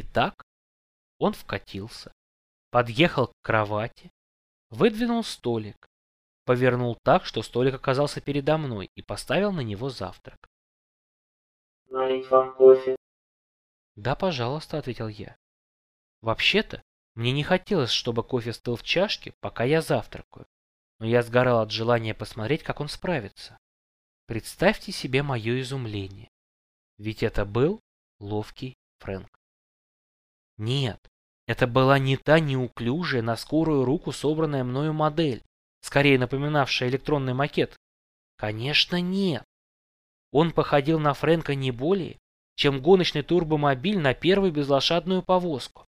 Итак, он вкатился, подъехал к кровати, выдвинул столик, повернул так, что столик оказался передо мной и поставил на него завтрак. «Налить вам кофе?» «Да, пожалуйста», — ответил я. «Вообще-то, мне не хотелось, чтобы кофе стыл в чашке, пока я завтракаю, но я сгорал от желания посмотреть, как он справится. Представьте себе мое изумление. Ведь это был ловкий Фрэнк. Нет, это была не та неуклюжая, на скорую руку собранная мною модель, скорее напоминавшая электронный макет. Конечно, нет. Он походил на Фрэнка не более, чем гоночный турбомобиль на первую безлошадную повозку.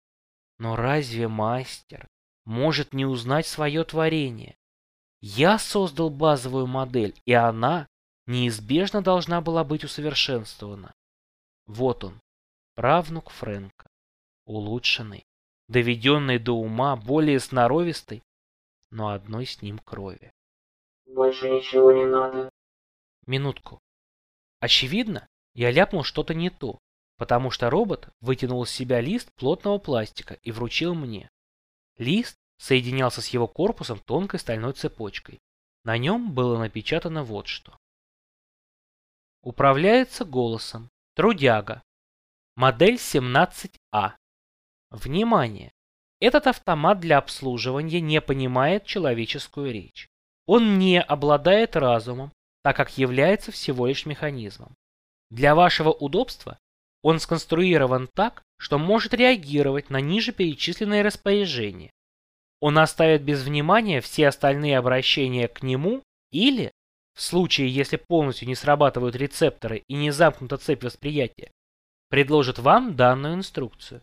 Но разве мастер может не узнать свое творение? Я создал базовую модель, и она неизбежно должна была быть усовершенствована. Вот он, правнук Фрэнка, улучшенный, доведенный до ума, более сноровистый, но одной с ним крови. Больше ничего не надо. Минутку. Очевидно, я ляпнул что-то не то, потому что робот вытянул из себя лист плотного пластика и вручил мне. Лист соединялся с его корпусом тонкой стальной цепочкой. На нем было напечатано вот что. Управляется голосом. Трудяга. Модель 17А. Внимание! Этот автомат для обслуживания не понимает человеческую речь. Он не обладает разумом, так как является всего лишь механизмом. Для вашего удобства он сконструирован так, что может реагировать на ниже перечисленные распоряжения. Он оставит без внимания все остальные обращения к нему или, в случае, если полностью не срабатывают рецепторы и не замкнута цепь восприятия, предложит вам данную инструкцию.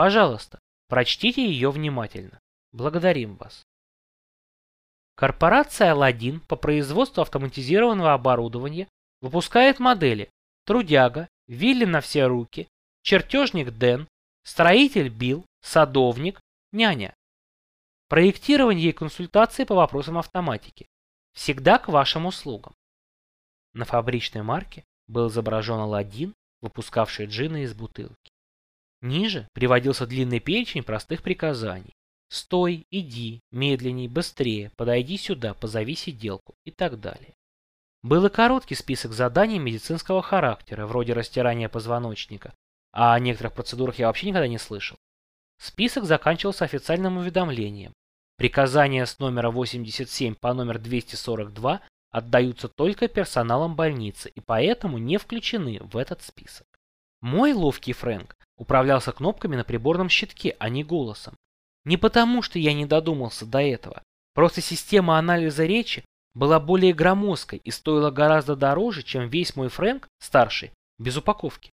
Пожалуйста, прочтите ее внимательно. Благодарим вас. Корпорация Aladin по производству автоматизированного оборудования выпускает модели Трудяга, Вилли на все руки, Чертежник Дэн, Строитель Билл, Садовник, Няня. Проектирование и консультации по вопросам автоматики. Всегда к вашим услугам. На фабричной марке был изображен Аладдин, выпускавший джина из бутылки. Ниже приводился длинный перечень простых приказаний. Стой, иди, медленней, быстрее, подойди сюда, позови сиделку и так далее. Был и короткий список заданий медицинского характера, вроде растирания позвоночника, а о некоторых процедурах я вообще никогда не слышал. Список заканчивался официальным уведомлением. Приказания с номера 87 по номер 242 отдаются только персоналом больницы и поэтому не включены в этот список. Мой ловкий Фрэнк управлялся кнопками на приборном щитке, а не голосом. Не потому, что я не додумался до этого. Просто система анализа речи была более громоздкой и стоила гораздо дороже, чем весь мой Фрэнк, старший, без упаковки.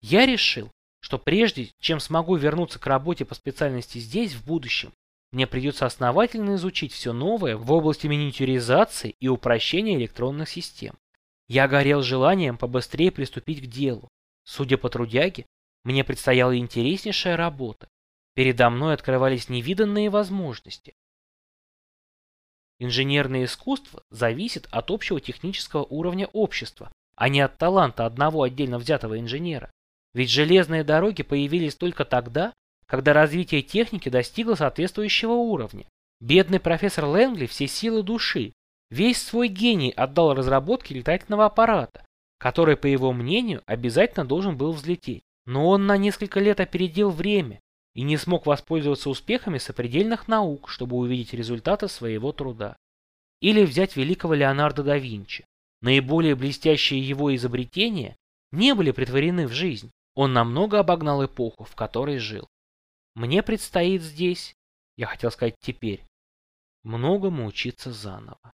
Я решил, что прежде, чем смогу вернуться к работе по специальности здесь, в будущем, мне придется основательно изучить все новое в области миниатюризации и упрощения электронных систем. Я горел желанием побыстрее приступить к делу. Судя по трудяге, мне предстояла интереснейшая работа. Передо мной открывались невиданные возможности. Инженерное искусство зависит от общего технического уровня общества, а не от таланта одного отдельно взятого инженера. Ведь железные дороги появились только тогда, когда развитие техники достигло соответствующего уровня. Бедный профессор Лэнгли все силы души, весь свой гений отдал разработке летательного аппарата, который, по его мнению, обязательно должен был взлететь. Но он на несколько лет опередил время и не смог воспользоваться успехами сопредельных наук, чтобы увидеть результаты своего труда. Или взять великого Леонардо да Винчи. Наиболее блестящие его изобретения не были притворены в жизнь. Он намного обогнал эпоху, в которой жил. Мне предстоит здесь, я хотел сказать теперь, многому учиться заново.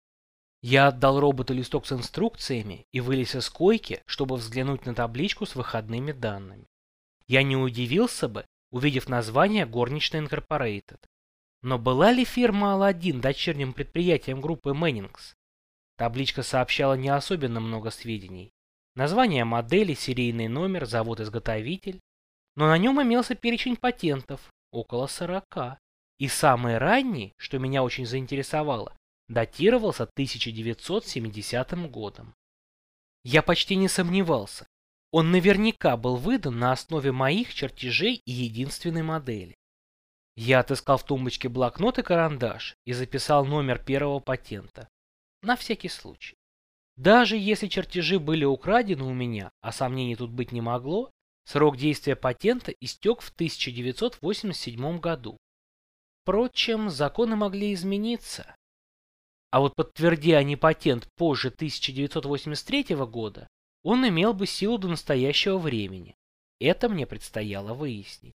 Я отдал роботу листок с инструкциями и вылез из койки, чтобы взглянуть на табличку с выходными данными. Я не удивился бы, увидев название Горничная Инкорпорейтед. Но была ли фирма Алладин дочерним предприятием группы Мэннингс? Табличка сообщала не особенно много сведений. Название модели, серийный номер, завод-изготовитель. Но на нем имелся перечень патентов, около 40. И самый ранний, что меня очень заинтересовало, датировался 1970 годом. Я почти не сомневался. Он наверняка был выдан на основе моих чертежей и единственной модели. Я отыскал в тумбочке блокнот и карандаш и записал номер первого патента. На всякий случай. Даже если чертежи были украдены у меня, а сомнений тут быть не могло, срок действия патента истек в 1987 году. Впрочем, законы могли измениться. А вот подтверди они патент позже 1983 года, он имел бы силу до настоящего времени. Это мне предстояло выяснить.